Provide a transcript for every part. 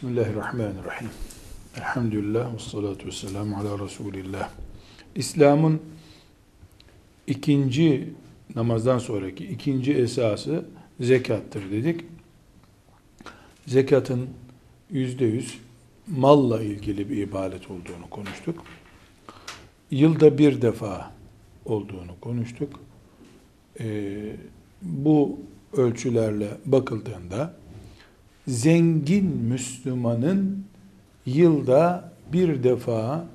Bismillahirrahmanirrahim. Elhamdülillah ve salatu ve selamu ala Resulillah. İslam'ın ikinci namazdan sonraki ikinci esası zekattır dedik. Zekatın yüzde yüz malla ilgili bir ibadet olduğunu konuştuk. Yılda bir defa olduğunu konuştuk. Ee, bu ölçülerle bakıldığında zengin Müslümanın yılda bir defa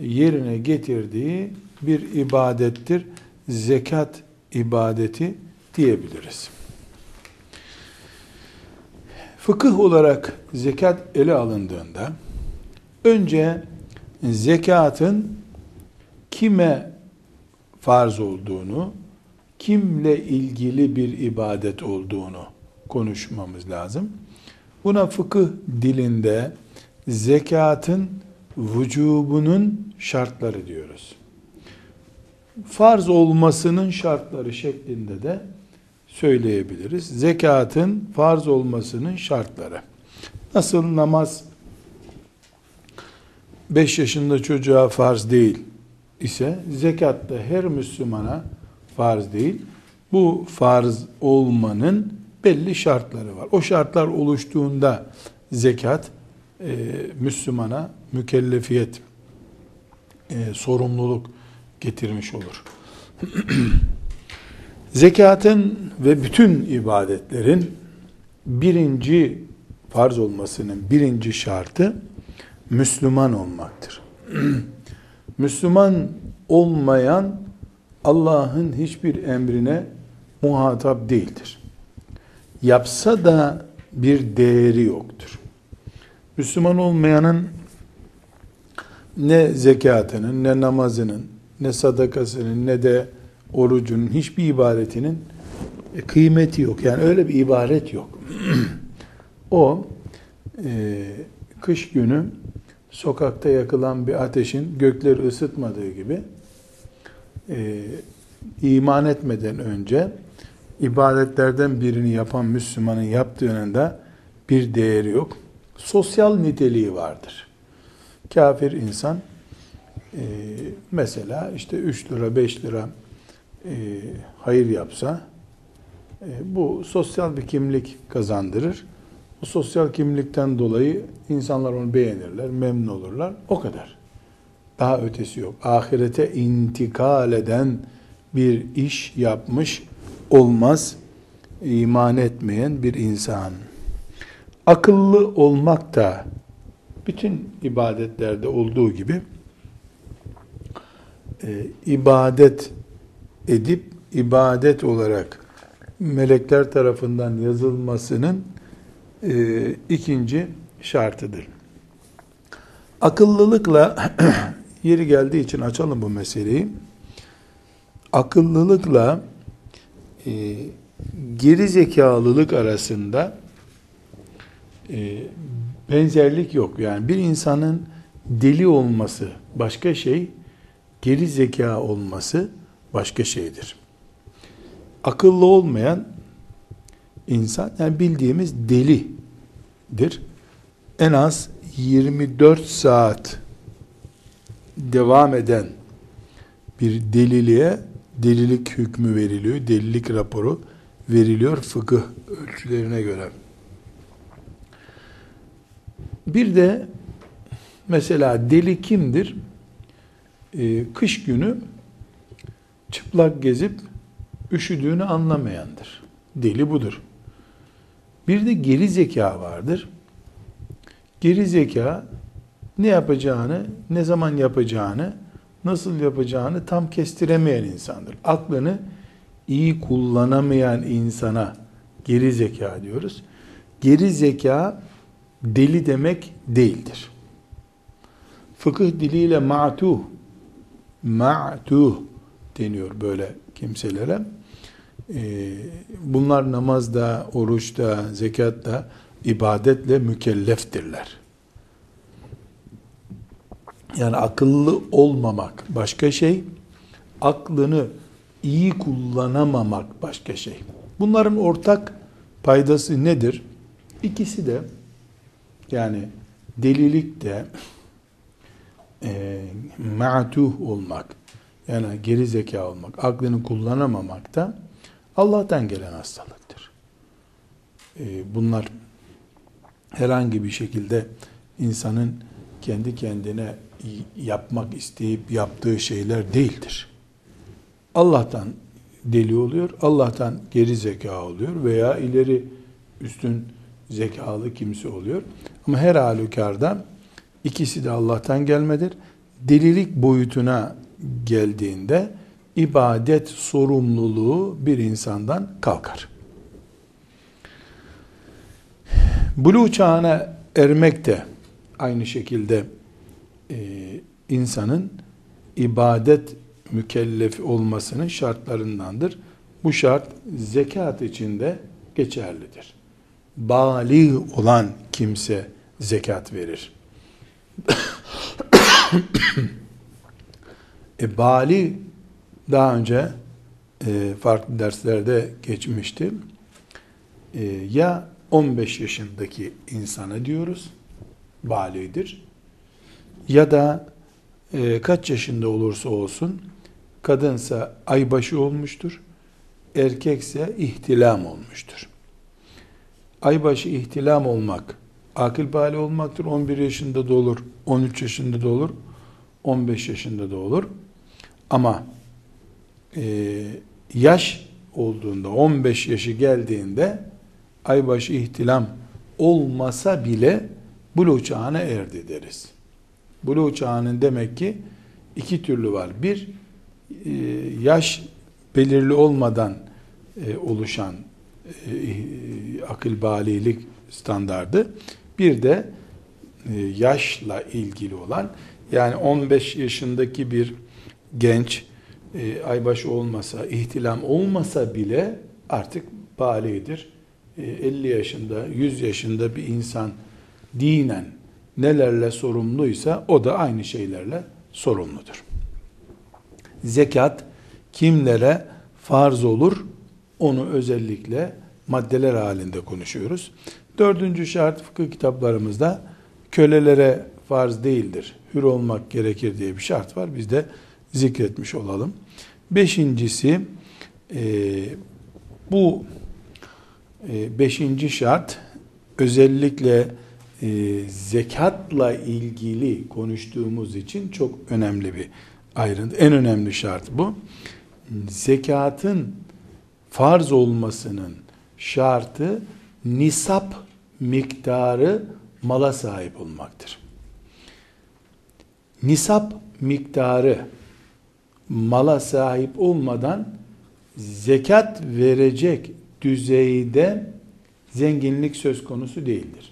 yerine getirdiği bir ibadettir. Zekat ibadeti diyebiliriz. Fıkıh olarak zekat ele alındığında önce zekatın kime farz olduğunu, kimle ilgili bir ibadet olduğunu konuşmamız lazım. Buna fıkıh dilinde zekatın vücubunun şartları diyoruz. Farz olmasının şartları şeklinde de söyleyebiliriz. Zekatın farz olmasının şartları. Nasıl namaz 5 yaşında çocuğa farz değil ise zekat da her Müslümana farz değil. Bu farz olmanın belli şartları var. O şartlar oluştuğunda zekat e, Müslümana mükellefiyet, e, sorumluluk getirmiş olur. Zekatın ve bütün ibadetlerin birinci farz olmasının birinci şartı Müslüman olmaktır. Müslüman olmayan Allah'ın hiçbir emrine muhatap değildir yapsa da bir değeri yoktur. Müslüman olmayanın ne zekatının, ne namazının, ne sadakasının, ne de orucunun, hiçbir ibadetinin kıymeti yok. Yani öyle bir ibaret yok. o e, kış günü sokakta yakılan bir ateşin gökleri ısıtmadığı gibi e, iman etmeden önce ibadetlerden birini yapan Müslümanın yaptığının da bir değeri yok. Sosyal niteliği vardır. Kafir insan e, mesela işte 3 lira 5 lira e, hayır yapsa e, bu sosyal bir kimlik kazandırır. Bu sosyal kimlikten dolayı insanlar onu beğenirler, memnun olurlar. O kadar. Daha ötesi yok. Ahirete intikal eden bir iş yapmış olmaz iman etmeyen bir insan. Akıllı olmak da bütün ibadetlerde olduğu gibi e, ibadet edip ibadet olarak melekler tarafından yazılmasının e, ikinci şartıdır. Akıllılıkla yeri geldiği için açalım bu meseleyi. Akıllılıkla e, geri zekalılık arasında e, benzerlik yok. Yani bir insanın deli olması başka şey, geri zeka olması başka şeydir. Akıllı olmayan insan, yani bildiğimiz delidir. En az 24 saat devam eden bir deliliğe delilik hükmü veriliyor, delilik raporu veriliyor fıkıh ölçülerine göre. Bir de mesela deli kimdir? Ee, kış günü çıplak gezip üşüdüğünü anlamayandır. Deli budur. Bir de geri zeka vardır. Geri zeka ne yapacağını, ne zaman yapacağını nasıl yapacağını tam kestiremeyen insandır. Aklını iyi kullanamayan insana geri zeka diyoruz. Geri zeka deli demek değildir. Fıkıh diliyle ma'tuh, ma'tuh deniyor böyle kimselere. Ee, bunlar namazda, oruçta, zekatta, ibadetle mükelleftirler. Yani akıllı olmamak başka şey, aklını iyi kullanamamak başka şey. Bunların ortak paydası nedir? İkisi de Yani delilik de e, ma'tuh olmak, yani geri zeka olmak, aklını kullanamamak da Allah'tan gelen hastalıktır. E, bunlar herhangi bir şekilde insanın kendi kendine yapmak isteyip yaptığı şeyler değildir. Allah'tan deli oluyor, Allah'tan geri zeka oluyor veya ileri üstün zekalı kimse oluyor. Ama her halükarda ikisi de Allah'tan gelmedir. Delilik boyutuna geldiğinde ibadet sorumluluğu bir insandan kalkar. Bulu çağına ermek de aynı şekilde e, insanın ibadet mükellefi olmasının şartlarındandır. Bu şart zekat içinde geçerlidir. Bali olan kimse zekat verir. e, bali daha önce e, farklı derslerde geçmişti. E, ya 15 yaşındaki insana diyoruz, balidir. Ya da e, kaç yaşında olursa olsun, kadınsa aybaşı olmuştur, erkekse ihtilam olmuştur. Aybaşı ihtilam olmak, akıl bali olmaktır. 11 yaşında da olur, 13 yaşında da olur, 15 yaşında da olur. Ama e, yaş olduğunda, 15 yaşı geldiğinde aybaşı ihtilam olmasa bile buluğ çağına erdi deriz. Buluğ çağının demek ki iki türlü var. Bir, e, yaş belirli olmadan e, oluşan e, akıl balilik standardı. Bir de yaşla ilgili olan yani 15 yaşındaki bir genç aybaşı olmasa, ihtilam olmasa bile artık balidir 50 e, yaşında, 100 yaşında bir insan dinen nelerle sorumluysa o da aynı şeylerle sorumludur. Zekat kimlere farz olur? Onu özellikle maddeler halinde konuşuyoruz. Dördüncü şart fıkıh kitaplarımızda kölelere farz değildir. Hür olmak gerekir diye bir şart var. Biz de zikretmiş olalım. Beşincisi e, bu ee, beşinci şart özellikle e, zekatla ilgili konuştuğumuz için çok önemli bir ayrıntı. En önemli şart bu. Zekatın farz olmasının şartı nisap miktarı mala sahip olmaktır. Nisap miktarı mala sahip olmadan zekat verecek düzeyde zenginlik söz konusu değildir.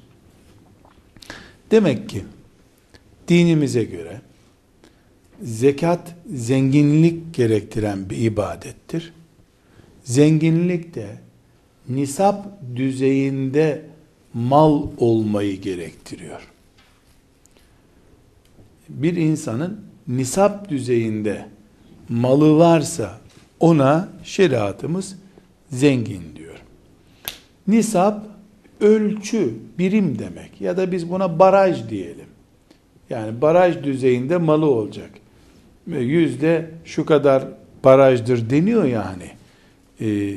Demek ki dinimize göre zekat zenginlik gerektiren bir ibadettir. Zenginlik de nisap düzeyinde mal olmayı gerektiriyor. Bir insanın nisap düzeyinde malı varsa ona şeriatımız zengin diyor. Nisap ölçü, birim demek ya da biz buna baraj diyelim. Yani baraj düzeyinde malı olacak. Yüzde şu kadar barajdır deniyor yani. Ee,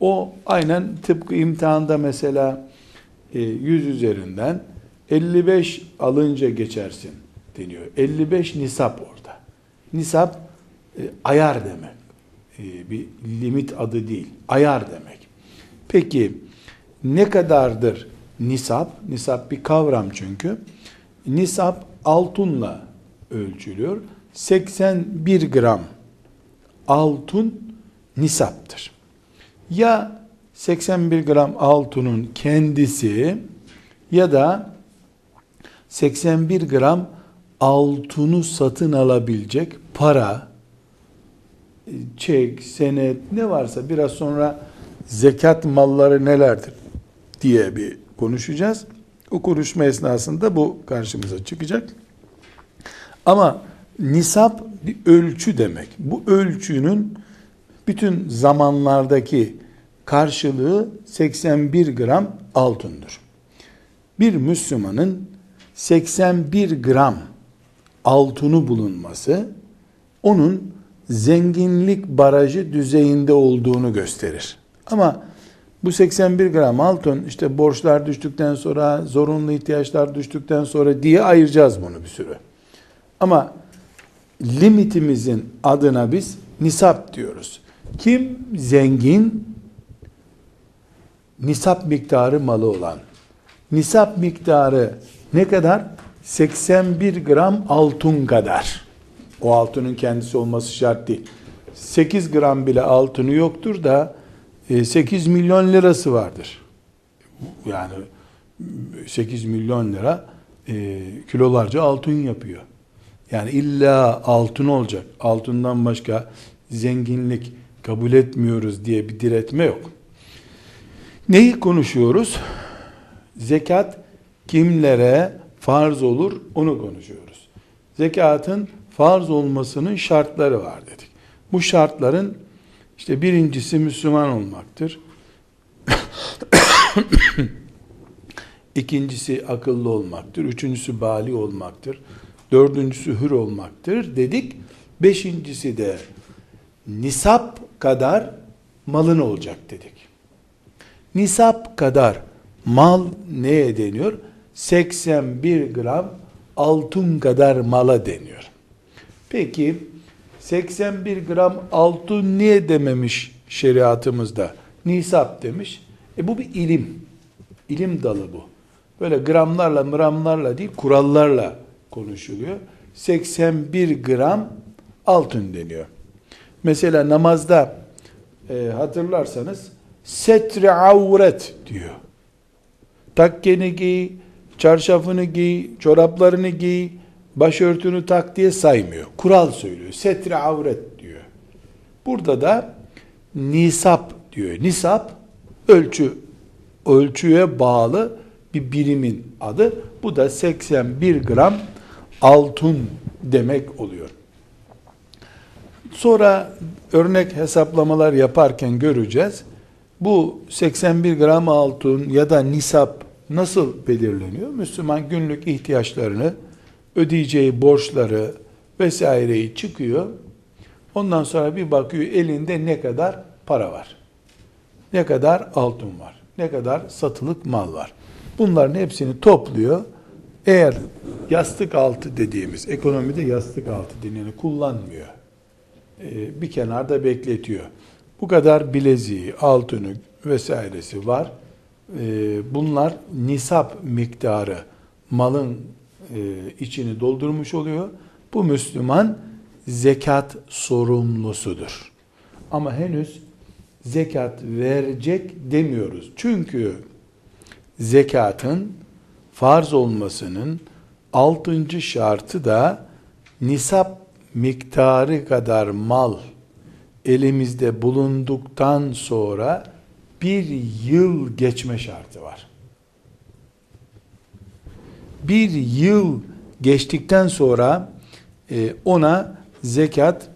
o aynen tıpkı imtihanda mesela e, 100 üzerinden 55 alınca geçersin deniyor. 55 nisap orada. Nisap e, ayar demek. E, bir limit adı değil. Ayar demek. Peki ne kadardır nisap? Nisap bir kavram çünkü. Nisap altınla ölçülüyor. 81 gram altın nisaptır. Ya 81 gram altının kendisi ya da 81 gram altını satın alabilecek para çek, senet ne varsa biraz sonra zekat malları nelerdir diye bir konuşacağız. O konuşma esnasında bu karşımıza çıkacak. Ama nisap bir ölçü demek. Bu ölçünün bütün zamanlardaki karşılığı 81 gram altındır. Bir Müslümanın 81 gram altını bulunması onun zenginlik barajı düzeyinde olduğunu gösterir. Ama bu 81 gram altın işte borçlar düştükten sonra, zorunlu ihtiyaçlar düştükten sonra diye ayıracağız bunu bir sürü. Ama limitimizin adına biz nisap diyoruz. Kim zengin? Nisap miktarı malı olan. Nisap miktarı ne kadar? 81 gram altın kadar. O altının kendisi olması şart değil. 8 gram bile altını yoktur da 8 e, milyon lirası vardır. Yani 8 milyon lira e, kilolarca altın yapıyor. Yani illa altın olacak. Altından başka zenginlik kabul etmiyoruz diye bir diretme yok. Neyi konuşuyoruz? Zekat kimlere farz olur onu konuşuyoruz. Zekatın farz olmasının şartları var dedik. Bu şartların işte birincisi Müslüman olmaktır. İkincisi akıllı olmaktır. Üçüncüsü bali olmaktır. Dördüncüsü hür olmaktır dedik. Beşincisi de nisap kadar malın olacak dedik. Nisap kadar mal neye deniyor? 81 gram altın kadar mala deniyor. Peki 81 gram altın niye dememiş şeriatımızda? Nisap demiş. E bu bir ilim. İlim dalı bu. Böyle gramlarla mıramlarla değil kurallarla konuşuluyor. 81 gram altın deniyor. Mesela namazda e, hatırlarsanız setre avret diyor. Takkeni giy, çarşafını giy, çoraplarını giy, başörtünü tak diye saymıyor. Kural söylüyor. Setre avret diyor. Burada da nisap diyor. Nisap ölçü ölçüye bağlı bir birimin adı. Bu da 81 gram altın demek oluyor. Sonra örnek hesaplamalar yaparken göreceğiz. Bu 81 gram altın ya da nisap nasıl belirleniyor? Müslüman günlük ihtiyaçlarını, ödeyeceği borçları vesaireyi çıkıyor. Ondan sonra bir bakıyor elinde ne kadar para var. Ne kadar altın var. Ne kadar satılık mal var. Bunların hepsini topluyor. Eğer yastık altı dediğimiz ekonomide yastık altı deneni kullanmıyor. Ee, bir kenarda bekletiyor. Bu kadar bileziği, altını vesairesi var. Ee, bunlar nisap miktarı malın e, içini doldurmuş oluyor. Bu Müslüman zekat sorumlusudur. Ama henüz zekat verecek demiyoruz. Çünkü zekatın farz olmasının altıncı şartı da nisap miktarı kadar mal elimizde bulunduktan sonra bir yıl geçme şartı var. Bir yıl geçtikten sonra e, ona zekat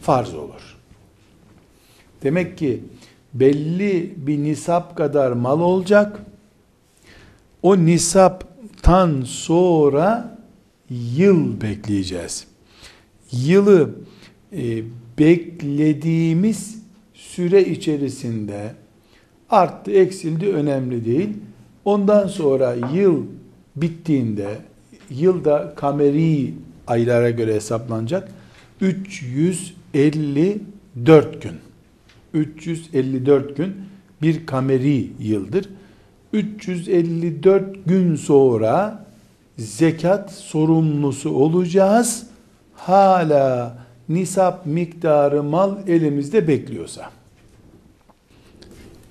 farz olur. Demek ki belli bir nisap kadar mal olacak. O nisaptan sonra yıl bekleyeceğiz. Yılı e, beklediğimiz süre içerisinde arttı, eksildi önemli değil. Ondan sonra yıl bittiğinde yılda kameri aylara göre hesaplanacak 354 gün. 354 gün bir kameri yıldır. 354 gün sonra zekat sorumlusu olacağız. Hala nisap miktarı mal elimizde bekliyorsa.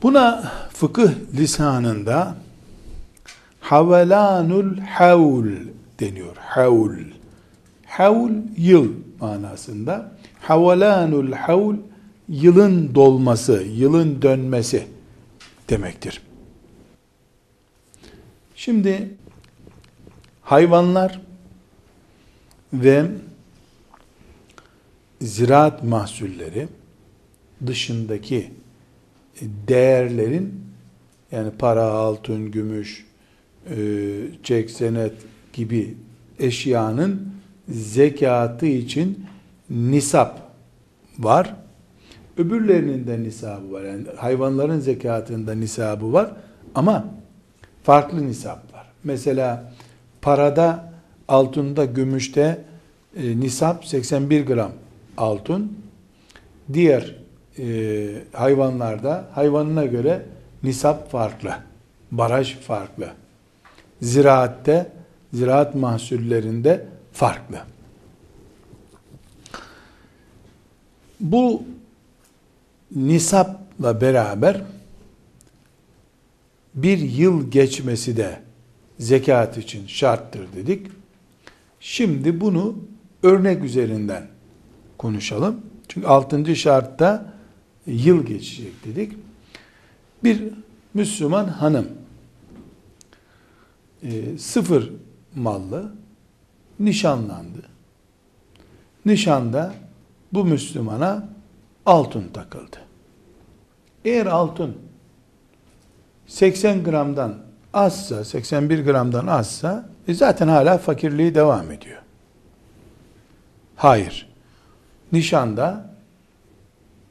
Buna fıkıh lisanında havalanul havl deniyor. Havl. Havl yıl manasında. Havalanul havl yılın dolması, yılın dönmesi demektir. Şimdi hayvanlar ve ziraat mahsulleri dışındaki değerlerin yani para, altın, gümüş, senet gibi eşyanın zekatı için nisap var. Öbürlerinin de nisabı var. Yani hayvanların zekatında nisabı var. Ama farklı nisap var. Mesela parada, altında, gümüşte e, nisap 81 gram altın. Diğer e, hayvanlarda hayvanına göre nisap farklı. Baraj farklı. Ziraatte, ziraat mahsullerinde farklı. Bu nisapla beraber bir yıl geçmesi de zekat için şarttır dedik. Şimdi bunu örnek üzerinden konuşalım. Çünkü altıncı şartta yıl geçecek dedik. Bir Müslüman hanım e, sıfır mallı nişanlandı. Nişanda bu Müslümana altın takıldı. Eğer altın 80 gramdan azsa, 81 gramdan azsa e zaten hala fakirliği devam ediyor. Hayır. Nişanda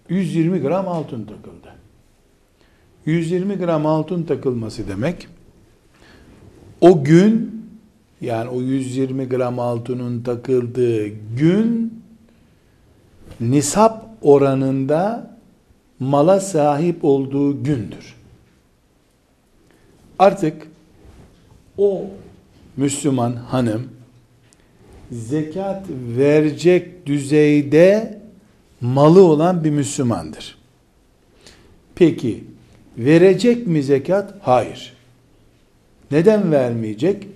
120 gram altın takıldı. 120 gram altın takılması demek o gün yani o 120 gram altının takıldığı gün nisap oranında mala sahip olduğu gündür. Artık o Müslüman hanım zekat verecek düzeyde malı olan bir Müslümandır. Peki verecek mi zekat? Hayır. Neden vermeyecek?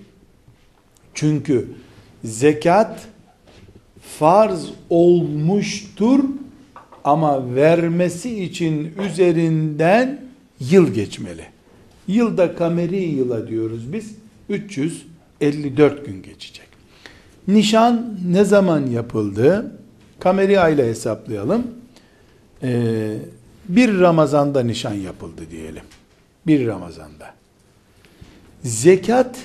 Çünkü zekat farz olmuştur ama vermesi için üzerinden yıl geçmeli. Yılda kameri yıla diyoruz biz. 354 gün geçecek. Nişan ne zaman yapıldı? Kameri ayla hesaplayalım. Ee, bir Ramazan'da nişan yapıldı diyelim. Bir Ramazan'da. Zekat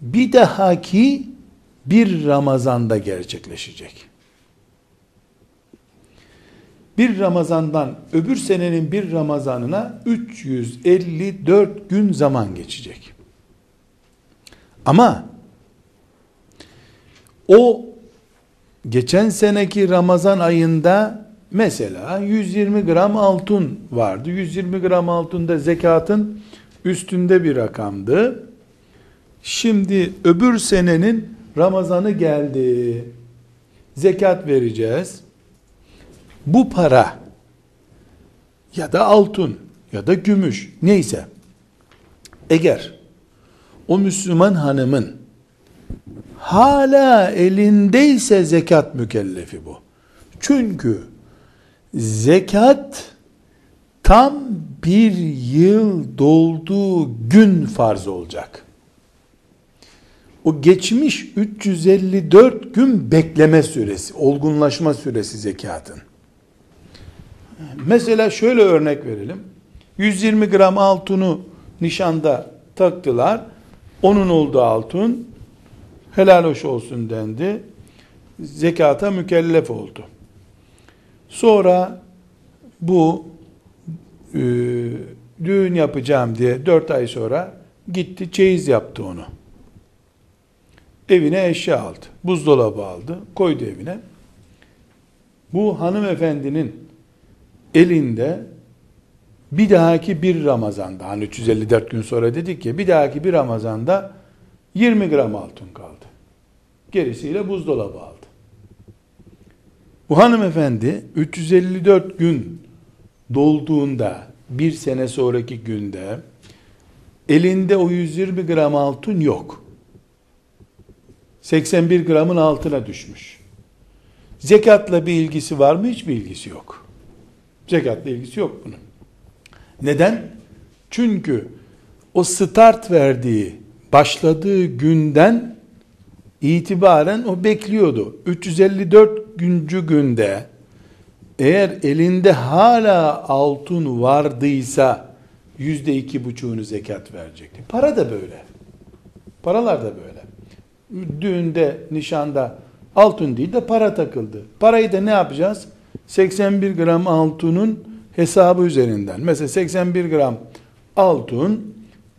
bir dahaki bir Ramazan'da gerçekleşecek. Bir Ramazan'dan öbür senenin bir Ramazan'ına 354 gün zaman geçecek. Ama o geçen seneki Ramazan ayında mesela 120 gram altın vardı. 120 gram altında zekatın üstünde bir rakamdı. Şimdi öbür senenin Ramazanı geldi. Zekat vereceğiz. Bu para ya da altın ya da gümüş neyse eğer o Müslüman hanımın hala elindeyse zekat mükellefi bu. Çünkü zekat tam bir yıl dolduğu gün farz olacak. O geçmiş 354 gün bekleme süresi, olgunlaşma süresi zekatın. Mesela şöyle örnek verelim. 120 gram altını nişanda taktılar. Onun olduğu altın helal hoş olsun dendi. Zekata mükellef oldu. Sonra bu e, düğün yapacağım diye dört ay sonra gitti çeyiz yaptı onu. Evine eşya aldı. Buzdolabı aldı. Koydu evine. Bu hanımefendinin elinde bir dahaki bir Ramazan'da hani 354 gün sonra dedik ki bir dahaki bir Ramazan'da 20 gram altın kaldı. Gerisiyle buzdolabı aldı. Bu hanımefendi 354 gün dolduğunda bir sene sonraki günde elinde o 120 gram altın yok. 81 gramın altına düşmüş. Zekatla bir ilgisi var mı? Hiçbir ilgisi yok. Zekatla ilgisi yok bunun. Neden? Çünkü o start verdiği, başladığı günden itibaren o bekliyordu. 354 güncü günde eğer elinde hala altın vardıysa yüzde iki buçuğunu zekat verecekti. Para da böyle. Paralar da böyle. Düğünde, nişanda altın değil de para takıldı. Parayı da ne yapacağız? 81 gram altının hesabı üzerinden. Mesela 81 gram altın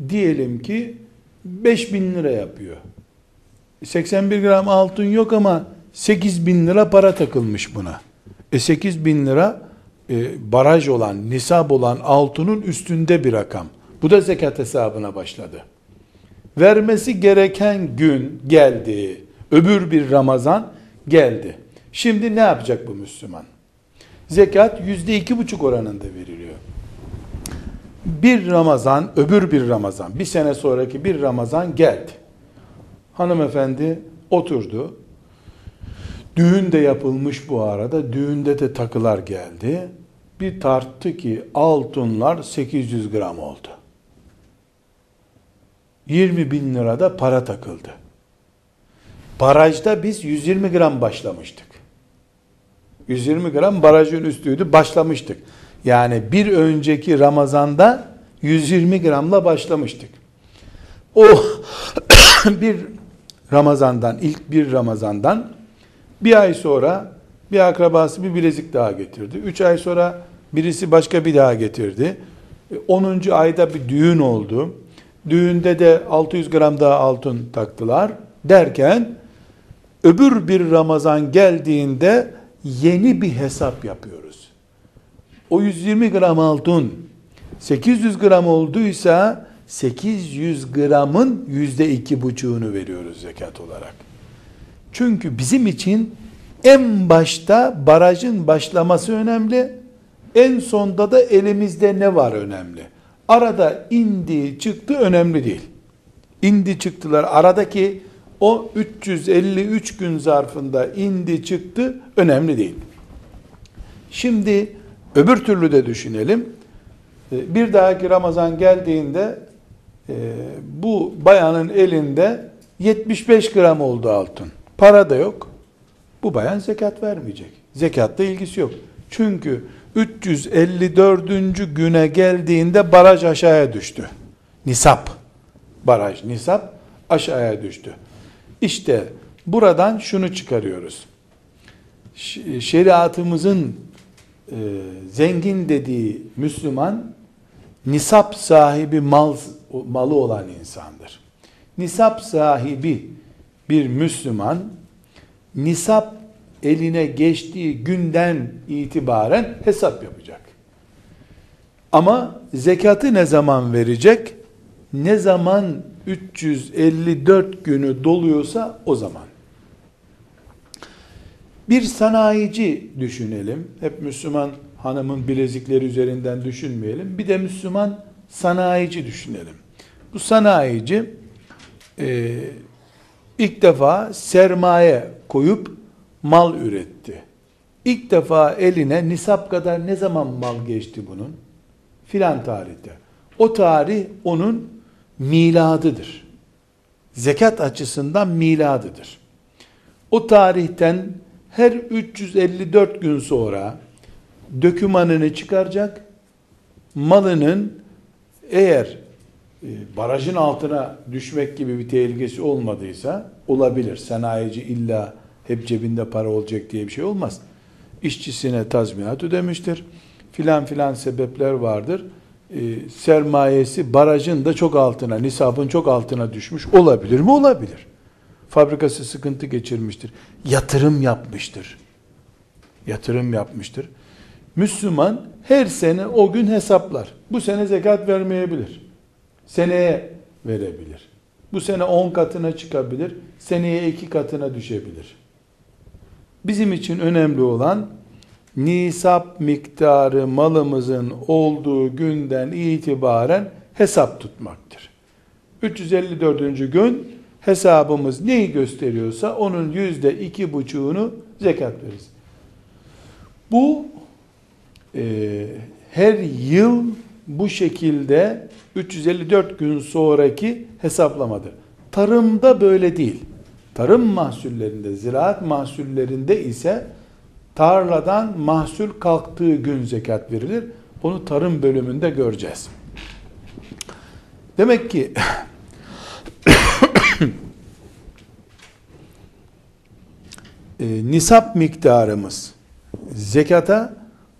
diyelim ki 5000 lira yapıyor. 81 gram altın yok ama 8 bin lira para takılmış buna. E 8 bin lira e, baraj olan, nisab olan altının üstünde bir rakam. Bu da zekat hesabına başladı. Vermesi gereken gün geldi. Öbür bir Ramazan geldi. Şimdi ne yapacak bu Müslüman? Zekat yüzde iki buçuk oranında veriliyor. Bir Ramazan, öbür bir Ramazan, bir sene sonraki bir Ramazan geldi. Hanımefendi oturdu. Düğün de yapılmış bu arada. Düğünde de takılar geldi. Bir tarttı ki altınlar 800 gram oldu. 20 bin lirada para takıldı. Barajda biz 120 gram başlamıştık. 120 gram barajın üstüydü başlamıştık. Yani bir önceki Ramazan'da 120 gramla başlamıştık. O bir Ramazan'dan, ilk bir Ramazan'dan bir ay sonra bir akrabası bir bilezik daha getirdi. Üç ay sonra birisi başka bir daha getirdi. 10. ayda bir düğün oldu. Düğünde de 600 gram daha altın taktılar. Derken öbür bir Ramazan geldiğinde yeni bir hesap yapıyoruz. O 120 gram altın 800 gram olduysa 800 gramın yüzde iki buçuğunu veriyoruz zekat olarak. Çünkü bizim için en başta barajın başlaması önemli. En sonda da elimizde ne var önemli. Arada indi çıktı önemli değil. İndi çıktılar. Aradaki o 353 gün zarfında indi çıktı önemli değil. Şimdi öbür türlü de düşünelim. Ee, bir dahaki Ramazan geldiğinde e, bu bayanın elinde 75 gram oldu altın. Para da yok. Bu bayan zekat vermeyecek. Zekatla ilgisi yok. Çünkü 354. güne geldiğinde baraj aşağıya düştü. Nisap. Baraj, nisap aşağıya düştü. İşte buradan şunu çıkarıyoruz. Şeriatımızın e, zengin dediği Müslüman nisap sahibi mal malı olan insandır. Nisap sahibi bir Müslüman nisap eline geçtiği günden itibaren hesap yapacak. Ama zekatı ne zaman verecek? Ne zaman 354 günü doluyorsa o zaman. Bir sanayici düşünelim. Hep Müslüman hanımın bilezikleri üzerinden düşünmeyelim. Bir de Müslüman sanayici düşünelim. Bu sanayici e, ilk defa sermaye koyup mal üretti. İlk defa eline nisap kadar ne zaman mal geçti bunun? Filan tarihte. O tarih onun miladıdır. Zekat açısından miladıdır. O tarihten her 354 gün sonra dökümanını çıkaracak. Malının eğer e, barajın altına düşmek gibi bir tehlikesi olmadıysa olabilir. Sanayici illa hep cebinde para olacak diye bir şey olmaz. İşçisine tazminat ödemiştir. Filan filan sebepler vardır. E, sermayesi barajın da çok altına, nisabın çok altına düşmüş olabilir mi? Olabilir. Fabrikası sıkıntı geçirmiştir. Yatırım yapmıştır. Yatırım yapmıştır. Müslüman her sene o gün hesaplar. Bu sene zekat vermeyebilir. Seneye verebilir. Bu sene 10 katına çıkabilir. Seneye 2 katına düşebilir. Bizim için önemli olan nisap miktarı malımızın olduğu günden itibaren hesap tutmaktır. 354. gün hesabımız neyi gösteriyorsa onun yüzde iki buçuğunu zekat veririz. Bu e, her yıl bu şekilde 354 gün sonraki hesaplamadır. Tarımda böyle değil. Tarım mahsullerinde, ziraat mahsullerinde ise tarladan mahsul kalktığı gün zekat verilir. Onu tarım bölümünde göreceğiz. Demek ki e, nisap miktarımız zekata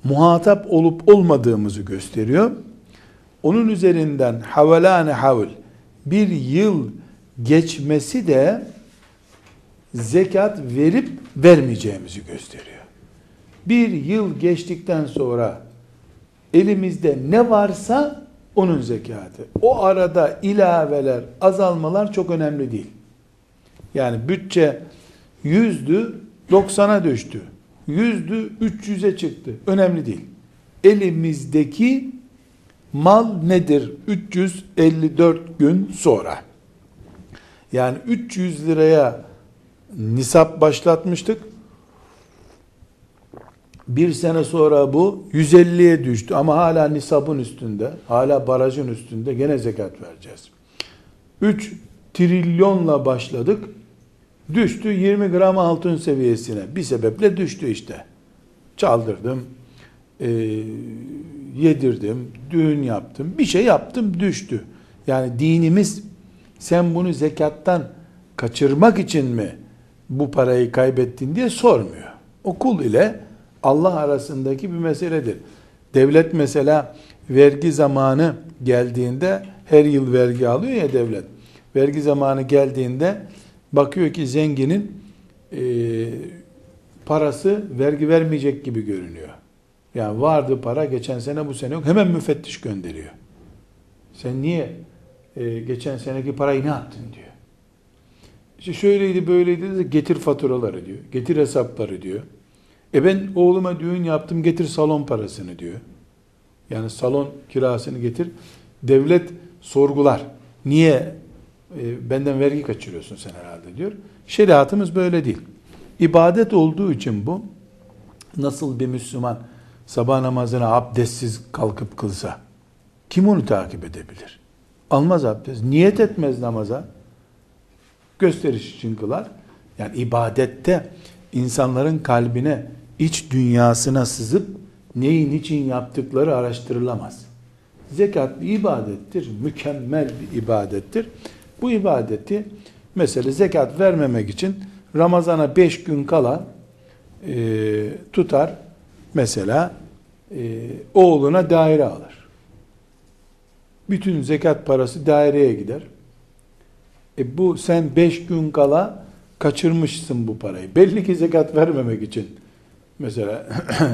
muhatap olup olmadığımızı gösteriyor. Onun üzerinden havelane havl bir yıl geçmesi de zekat verip vermeyeceğimizi gösteriyor. Bir yıl geçtikten sonra elimizde ne varsa onun zekatı. O arada ilaveler, azalmalar çok önemli değil. Yani bütçe yüzdü, 90'a düştü. Yüzdü, 300'e çıktı. Önemli değil. Elimizdeki mal nedir? 354 gün sonra. Yani 300 liraya nisap başlatmıştık. Bir sene sonra bu 150'ye düştü ama hala nisabın üstünde, hala barajın üstünde gene zekat vereceğiz. 3 trilyonla başladık. Düştü 20 gram altın seviyesine. Bir sebeple düştü işte. Çaldırdım, e, yedirdim, düğün yaptım, bir şey yaptım düştü. Yani dinimiz sen bunu zekattan kaçırmak için mi bu parayı kaybettin diye sormuyor. O kul ile Allah arasındaki bir meseledir. Devlet mesela vergi zamanı geldiğinde her yıl vergi alıyor ya devlet. Vergi zamanı geldiğinde bakıyor ki zenginin e, parası vergi vermeyecek gibi görünüyor. Yani vardı para geçen sene bu sene yok. Hemen müfettiş gönderiyor. Sen niye e, geçen seneki parayı ne yaptın diyor. İşte şöyleydi böyleydi de getir faturaları diyor. Getir hesapları diyor. E ben oğluma düğün yaptım getir salon parasını diyor. Yani salon kirasını getir. Devlet sorgular. Niye e, benden vergi kaçırıyorsun sen herhalde diyor. Şeriatımız böyle değil. İbadet olduğu için bu nasıl bir Müslüman sabah namazına abdestsiz kalkıp kılsa kim onu takip edebilir? Almaz abdest. Niyet etmez namaza. Gösteriş için kılar. Yani ibadette insanların kalbine, iç dünyasına sızıp neyi niçin yaptıkları araştırılamaz. Zekat bir ibadettir. Mükemmel bir ibadettir. Bu ibadeti mesela zekat vermemek için Ramazana beş gün kala e, tutar mesela e, oğluna daire alır. Bütün zekat parası daireye gider. E bu sen beş gün kala kaçırmışsın bu parayı. Belli ki zekat vermemek için. Mesela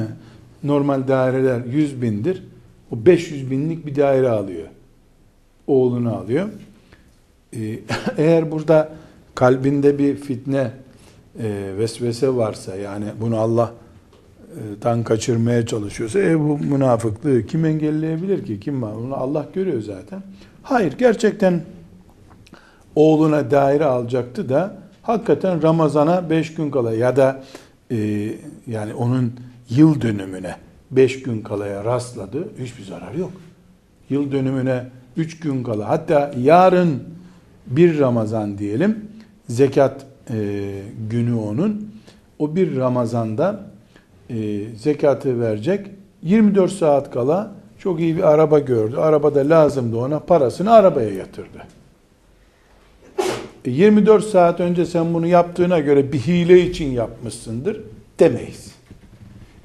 normal daireler 100 bindir. O 500 binlik bir daire alıyor. Oğlunu alıyor. Ee, eğer burada kalbinde bir fitne, e, vesvese varsa yani bunu Allah tan kaçırmaya çalışıyorsa e bu münafıklığı kim engelleyebilir ki? Kim var? Onu Allah görüyor zaten. Hayır gerçekten oğluna daire alacaktı da hakikaten Ramazan'a beş gün kala ya da e, yani onun yıl dönümüne beş gün kalaya rastladı. Hiçbir zarar yok. Yıl dönümüne üç gün kala hatta yarın bir Ramazan diyelim zekat e, günü onun o bir Ramazan'da e, zekatı verecek. 24 saat kala çok iyi bir araba gördü. Arabada lazımdı ona. Parasını arabaya yatırdı. E, 24 saat önce sen bunu yaptığına göre bir hile için yapmışsındır demeyiz.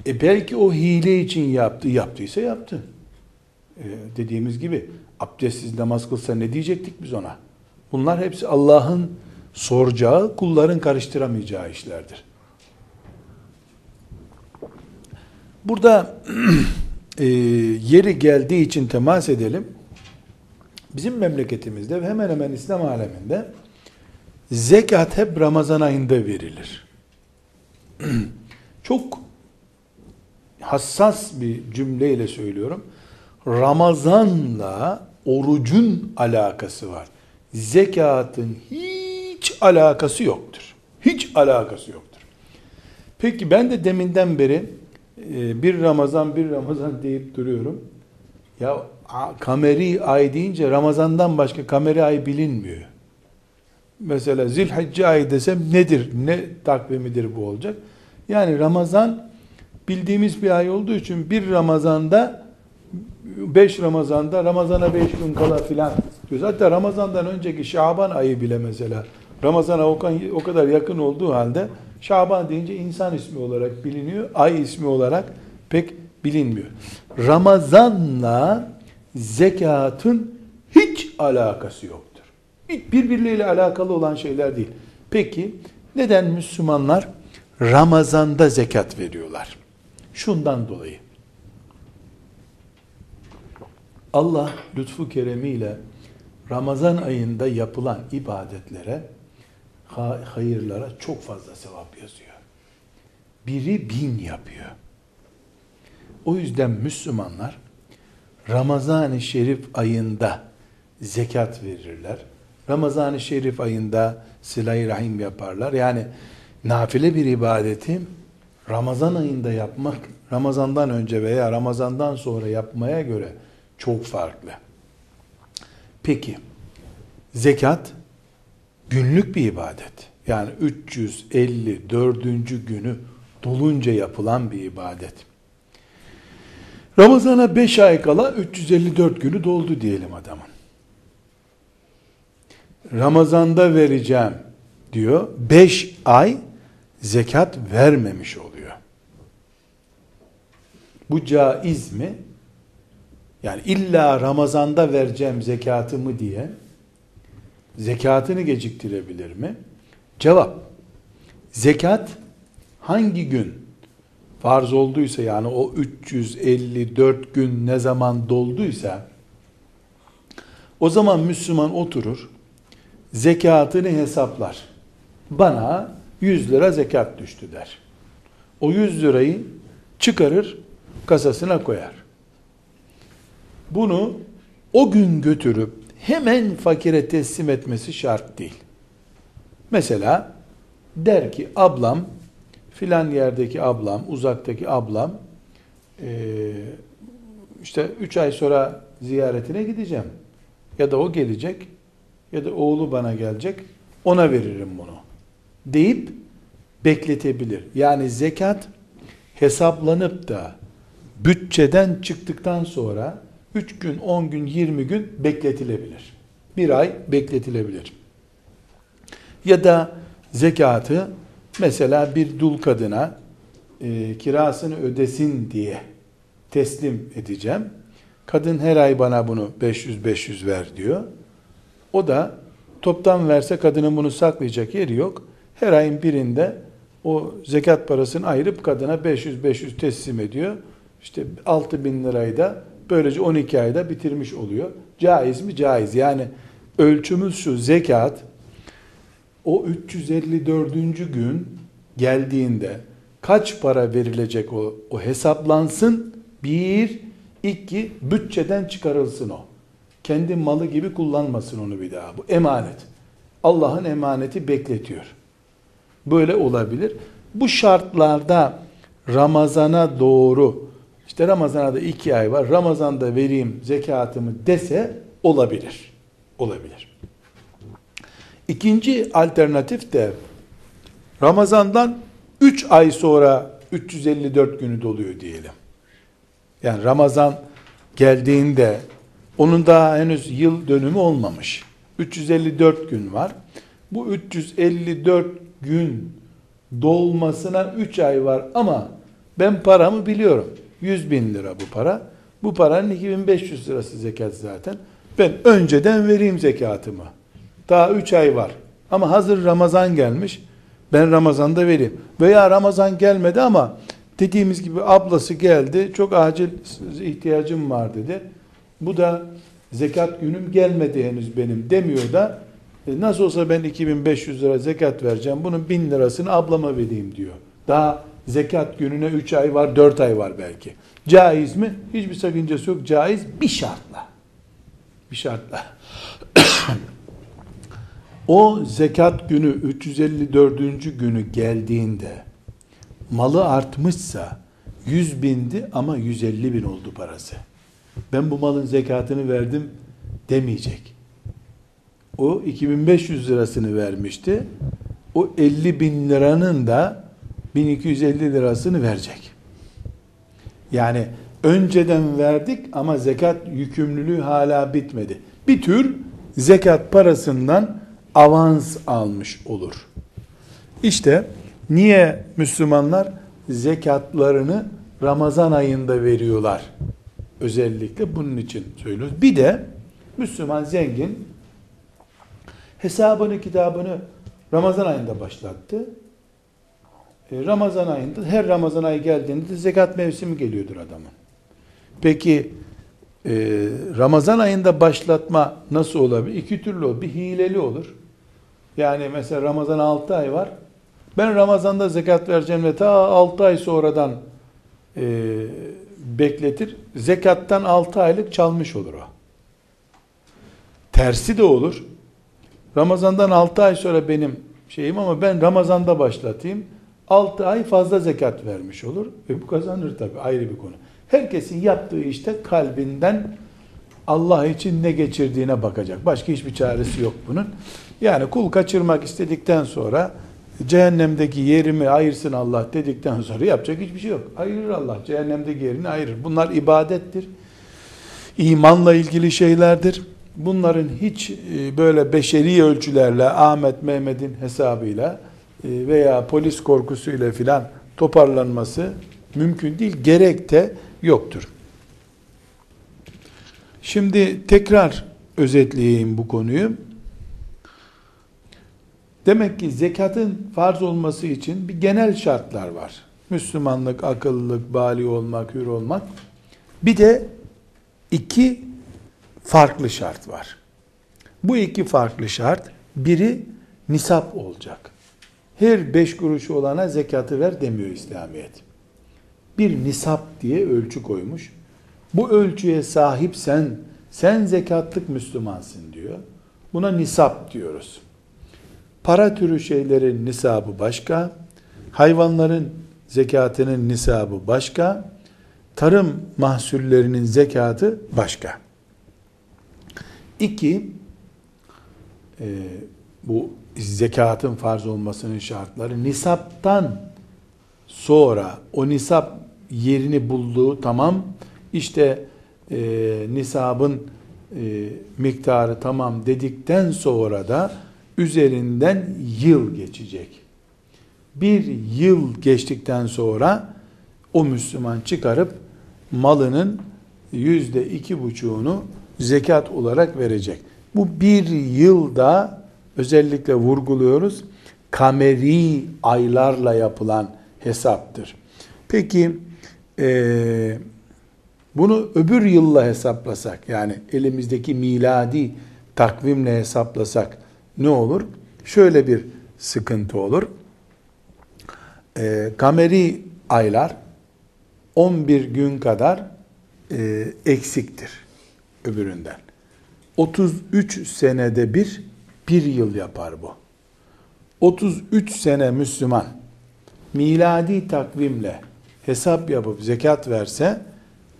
E belki o hile için yaptı. Yaptıysa yaptı. E, dediğimiz gibi abdestsiz namaz kılsa ne diyecektik biz ona? Bunlar hepsi Allah'ın soracağı, kulların karıştıramayacağı işlerdir. Burada e, yeri geldiği için temas edelim. Bizim memleketimizde ve hemen hemen İslam aleminde zekat hep Ramazan ayında verilir. Çok hassas bir cümleyle söylüyorum. Ramazanla orucun alakası var. Zekatın hiç alakası yoktur. Hiç alakası yoktur. Peki ben de deminden beri ee, bir Ramazan bir Ramazan deyip duruyorum. Ya kameri ay deyince Ramazan'dan başka kameri ay bilinmiyor. Mesela Zilhicce ayı desem nedir, ne takvimidir bu olacak? Yani Ramazan bildiğimiz bir ay olduğu için bir Ramazan'da beş Ramazan'da Ramazan'a beş gün kala filan diyoruz. Hatta Ramazan'dan önceki Şaban ayı bile mesela Ramazan'a o kadar yakın olduğu halde Şaban deyince insan ismi olarak biliniyor. Ay ismi olarak pek bilinmiyor. Ramazan'la zekatın hiç alakası yoktur. Birbirleriyle alakalı olan şeyler değil. Peki neden Müslümanlar Ramazan'da zekat veriyorlar? Şundan dolayı. Allah lütfu keremiyle Ramazan ayında yapılan ibadetlere, hayırlara çok fazla sevap yazıyor. Biri bin yapıyor. O yüzden Müslümanlar Ramazan-ı Şerif ayında zekat verirler. Ramazan-ı Şerif ayında sıla rahim yaparlar. Yani nafile bir ibadeti Ramazan ayında yapmak, Ramazandan önce veya Ramazandan sonra yapmaya göre çok farklı. Peki, zekat günlük bir ibadet. Yani 354. günü dolunca yapılan bir ibadet. Ramazana 5 ay kala 354 günü doldu diyelim adamın. Ramazanda vereceğim diyor. 5 ay zekat vermemiş oluyor. Bu caiz mi? Yani illa Ramazan'da vereceğim zekatımı diye zekatını geciktirebilir mi? Cevap. Zekat hangi gün farz olduysa yani o 354 gün ne zaman dolduysa o zaman Müslüman oturur zekatını hesaplar. Bana 100 lira zekat düştü der. O 100 lirayı çıkarır kasasına koyar. Bunu o gün götürüp hemen fakire teslim etmesi şart değil. Mesela der ki ablam filan yerdeki ablam, uzaktaki ablam işte üç ay sonra ziyaretine gideceğim. Ya da o gelecek ya da oğlu bana gelecek ona veririm bunu deyip bekletebilir. Yani zekat hesaplanıp da bütçeden çıktıktan sonra 3 gün, 10 gün, 20 gün bekletilebilir. Bir ay bekletilebilir. Ya da zekatı mesela bir dul kadına e, kirasını ödesin diye teslim edeceğim. Kadın her ay bana bunu 500-500 ver diyor. O da toptan verse kadının bunu saklayacak yeri yok. Her ayın birinde o zekat parasını ayırıp kadına 500-500 teslim ediyor. İşte 6 bin lirayı da böylece 12 ayda bitirmiş oluyor. Caiz mi? Caiz. Yani ölçümüz şu zekat o 354. gün geldiğinde kaç para verilecek o, o hesaplansın. Bir, iki, bütçeden çıkarılsın o. Kendi malı gibi kullanmasın onu bir daha. Bu emanet. Allah'ın emaneti bekletiyor. Böyle olabilir. Bu şartlarda Ramazana doğru işte Ramazana da iki ay var. Ramazan'da vereyim zekatımı dese olabilir. Olabilir. İkinci alternatif de Ramazan'dan 3 ay sonra 354 günü doluyor diyelim. Yani Ramazan geldiğinde onun daha henüz yıl dönümü olmamış. 354 gün var. Bu 354 gün dolmasına 3 ay var ama ben paramı biliyorum. 100 bin lira bu para. Bu paranın 2500 lirası zekat zaten. Ben önceden vereyim zekatımı. Daha 3 ay var. Ama hazır Ramazan gelmiş. Ben Ramazan'da vereyim. Veya Ramazan gelmedi ama dediğimiz gibi ablası geldi. Çok acil ihtiyacım var dedi. Bu da zekat günüm gelmedi henüz benim demiyor da e, nasıl olsa ben 2500 lira zekat vereceğim. Bunun 1000 lirasını ablama vereyim diyor. Daha zekat gününe 3 ay var, 4 ay var belki. Caiz mi? Hiçbir sakıncası yok. Caiz bir şartla. Bir şartla. o zekat günü 354. günü geldiğinde malı artmışsa 100 bindi ama 150 bin oldu parası. Ben bu malın zekatını verdim demeyecek. O 2500 lirasını vermişti. O 50 bin liranın da 1250 lirasını verecek. Yani önceden verdik ama zekat yükümlülüğü hala bitmedi. Bir tür zekat parasından avans almış olur. İşte niye Müslümanlar zekatlarını Ramazan ayında veriyorlar? Özellikle bunun için söylüyoruz. Bir de Müslüman zengin hesabını kitabını Ramazan ayında başlattı. E, Ramazan ayında her Ramazan ayı geldiğinde zekat mevsimi geliyordur adamın. Peki e, Ramazan ayında başlatma nasıl olabilir? İki türlü olur. Bir hileli olur. Yani mesela Ramazan 6 ay var. Ben Ramazan'da zekat vereceğim ve ta 6 ay sonradan e, bekletir. Zekattan 6 aylık çalmış olur o. Tersi de olur. Ramazan'dan 6 ay sonra benim şeyim ama ben Ramazan'da başlatayım. 6 ay fazla zekat vermiş olur. Ve bu kazanır tabi ayrı bir konu. Herkesin yaptığı işte kalbinden Allah için ne geçirdiğine bakacak. Başka hiçbir çaresi yok bunun. Yani kul kaçırmak istedikten sonra cehennemdeki yerimi ayırsın Allah dedikten sonra yapacak hiçbir şey yok. Ayırır Allah. Cehennemdeki yerini ayırır. Bunlar ibadettir. İmanla ilgili şeylerdir. Bunların hiç e, böyle beşeri ölçülerle Ahmet Mehmet'in hesabıyla e, veya polis korkusuyla filan toparlanması mümkün değil. Gerek de yoktur. Şimdi tekrar özetleyeyim bu konuyu. Demek ki zekatın farz olması için bir genel şartlar var. Müslümanlık, akıllılık, bali olmak, hür olmak. Bir de iki farklı şart var. Bu iki farklı şart, biri nisap olacak. Her beş kuruşu olana zekatı ver demiyor İslamiyet. Bir nisap diye ölçü koymuş. Bu ölçüye sahipsen, sen zekatlık Müslümansın diyor. Buna nisap diyoruz. Para türü şeylerin nisabı başka, hayvanların zekatının nisabı başka, tarım mahsullerinin zekatı başka. İki, e, bu zekatın farz olmasının şartları nisaptan sonra o nisap yerini bulduğu tamam işte e, nisabın e, miktarı tamam dedikten sonra da üzerinden yıl geçecek. Bir yıl geçtikten sonra o Müslüman çıkarıp malının yüzde iki buçuğunu zekat olarak verecek. Bu bir yılda özellikle vurguluyoruz. Kameri aylarla yapılan hesaptır. Peki e, bunu öbür yılla hesaplasak yani elimizdeki miladi takvimle hesaplasak ne olur? Şöyle bir sıkıntı olur. E, kameri aylar 11 gün kadar e, eksiktir öbüründen. 33 senede bir, bir yıl yapar bu. 33 sene Müslüman miladi takvimle hesap yapıp zekat verse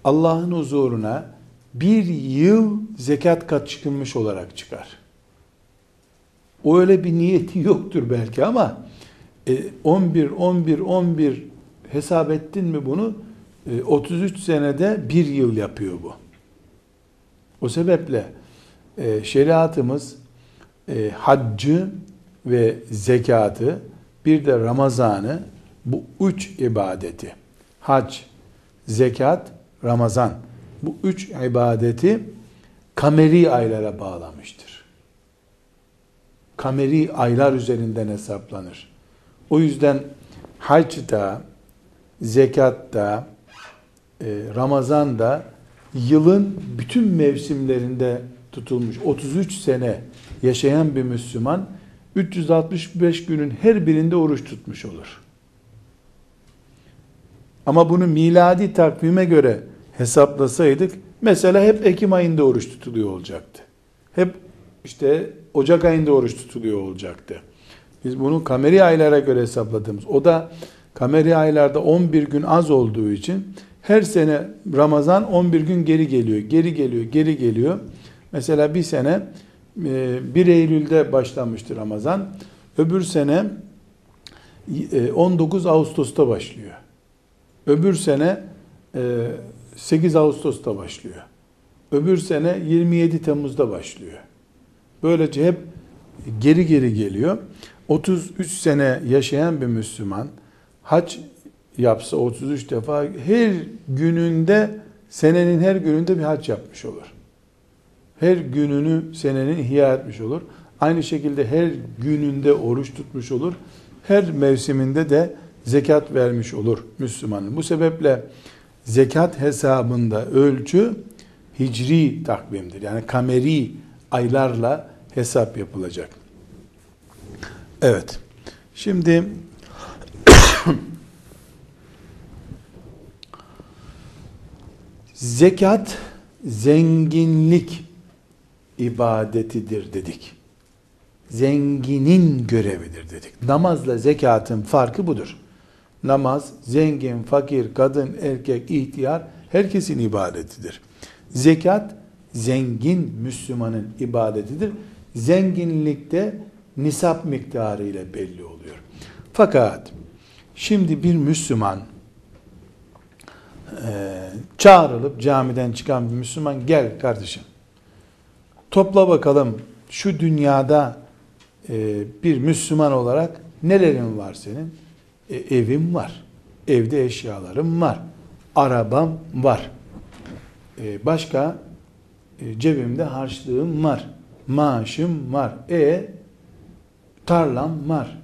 Allah'ın huzuruna bir yıl zekat kat çıkılmış olarak çıkar. O öyle bir niyeti yoktur belki ama 11, 11, 11 hesap ettin mi bunu? 33 e, senede bir yıl yapıyor bu. O sebeple e, şeriatımız e, haccı ve zekatı bir de Ramazan'ı bu üç ibadeti hac, zekat, Ramazan bu üç ibadeti kameri aylara bağlamıştır. Kameri aylar üzerinden hesaplanır. O yüzden hacda, zekatta, e, Ramazan'da yılın bütün mevsimlerinde tutulmuş 33 sene yaşayan bir Müslüman 365 günün her birinde oruç tutmuş olur. Ama bunu miladi takvime göre hesaplasaydık mesela hep Ekim ayında oruç tutuluyor olacaktı. Hep işte Ocak ayında oruç tutuluyor olacaktı. Biz bunu kameri aylara göre hesapladığımız. O da kameri aylarda 11 gün az olduğu için her sene Ramazan 11 gün geri geliyor, geri geliyor, geri geliyor. Mesela bir sene 1 e, Eylül'de başlamıştı Ramazan. Öbür sene 19 e, Ağustos'ta başlıyor. Öbür sene 8 e, Ağustos'ta başlıyor. Öbür sene 27 Temmuz'da başlıyor. Böylece hep geri geri geliyor. 33 sene yaşayan bir Müslüman hac yapsa 33 defa her gününde senenin her gününde bir hac yapmış olur. Her gününü senenin ihya etmiş olur. Aynı şekilde her gününde oruç tutmuş olur. Her mevsiminde de zekat vermiş olur Müslümanın. Bu sebeple zekat hesabında ölçü hicri takvimdir. Yani kameri aylarla hesap yapılacak. Evet. Şimdi zekat zenginlik ibadetidir dedik. Zenginin görevidir dedik. Namazla zekatın farkı budur. Namaz zengin, fakir, kadın, erkek, ihtiyar herkesin ibadetidir. Zekat zengin Müslümanın ibadetidir. Zenginlikte nisap miktarı ile belli oluyor. Fakat şimdi bir Müslüman e, çağrılıp camiden çıkan bir Müslüman gel kardeşim topla bakalım şu dünyada e, bir Müslüman olarak nelerin var senin? E, evim var. Evde eşyalarım var. Arabam var. E, başka cebimde harçlığım var. Maaşım var. E tarlam var.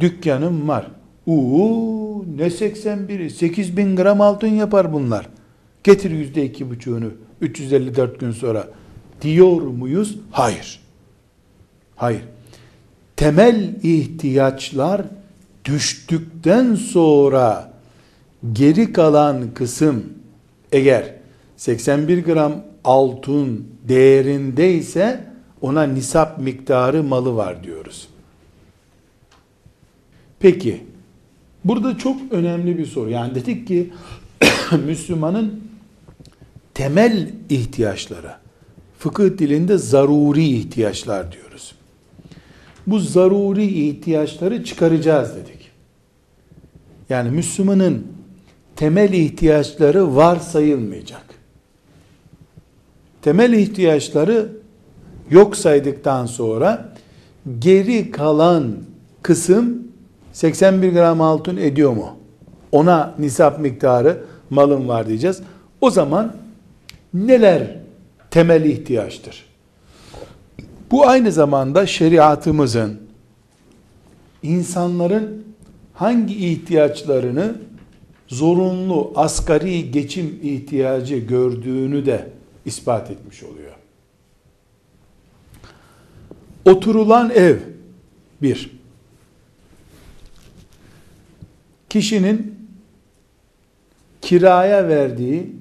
Dükkanım var. Uuu ne 81'i 8 bin gram altın yapar bunlar. Getir yüzde iki buçuğunu 354 gün sonra diyor muyuz? Hayır. Hayır. Temel ihtiyaçlar düştükten sonra geri kalan kısım eğer 81 gram altın değerindeyse ona nisap miktarı malı var diyoruz. Peki burada çok önemli bir soru. Yani dedik ki Müslümanın temel ihtiyaçları fıkıh dilinde zaruri ihtiyaçlar diyoruz. Bu zaruri ihtiyaçları çıkaracağız dedik. Yani Müslümanın temel ihtiyaçları var sayılmayacak. Temel ihtiyaçları yok saydıktan sonra geri kalan kısım 81 gram altın ediyor mu? Ona nisap miktarı malın var diyeceğiz. O zaman neler temel ihtiyaçtır? Bu aynı zamanda şeriatımızın insanların hangi ihtiyaçlarını zorunlu asgari geçim ihtiyacı gördüğünü de ispat etmiş oluyor. Oturulan ev bir. Kişinin kiraya verdiği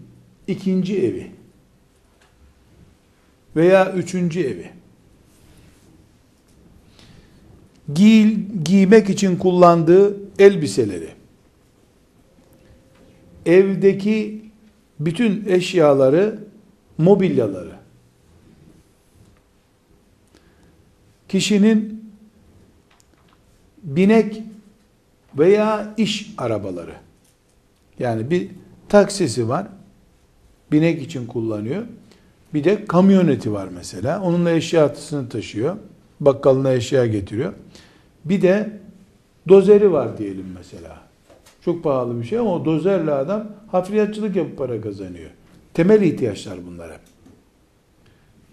ikinci evi veya üçüncü evi giy, giymek için kullandığı elbiseleri evdeki bütün eşyaları mobilyaları. Kişinin binek veya iş arabaları. Yani bir taksisi var binek için kullanıyor. Bir de kamyoneti var mesela. Onunla eşyasını taşıyor bakkalına eşya getiriyor. Bir de dozeri var diyelim mesela. Çok pahalı bir şey ama o dozerle adam hafriyatçılık yapıp para kazanıyor temel ihtiyaçlar bunlar hep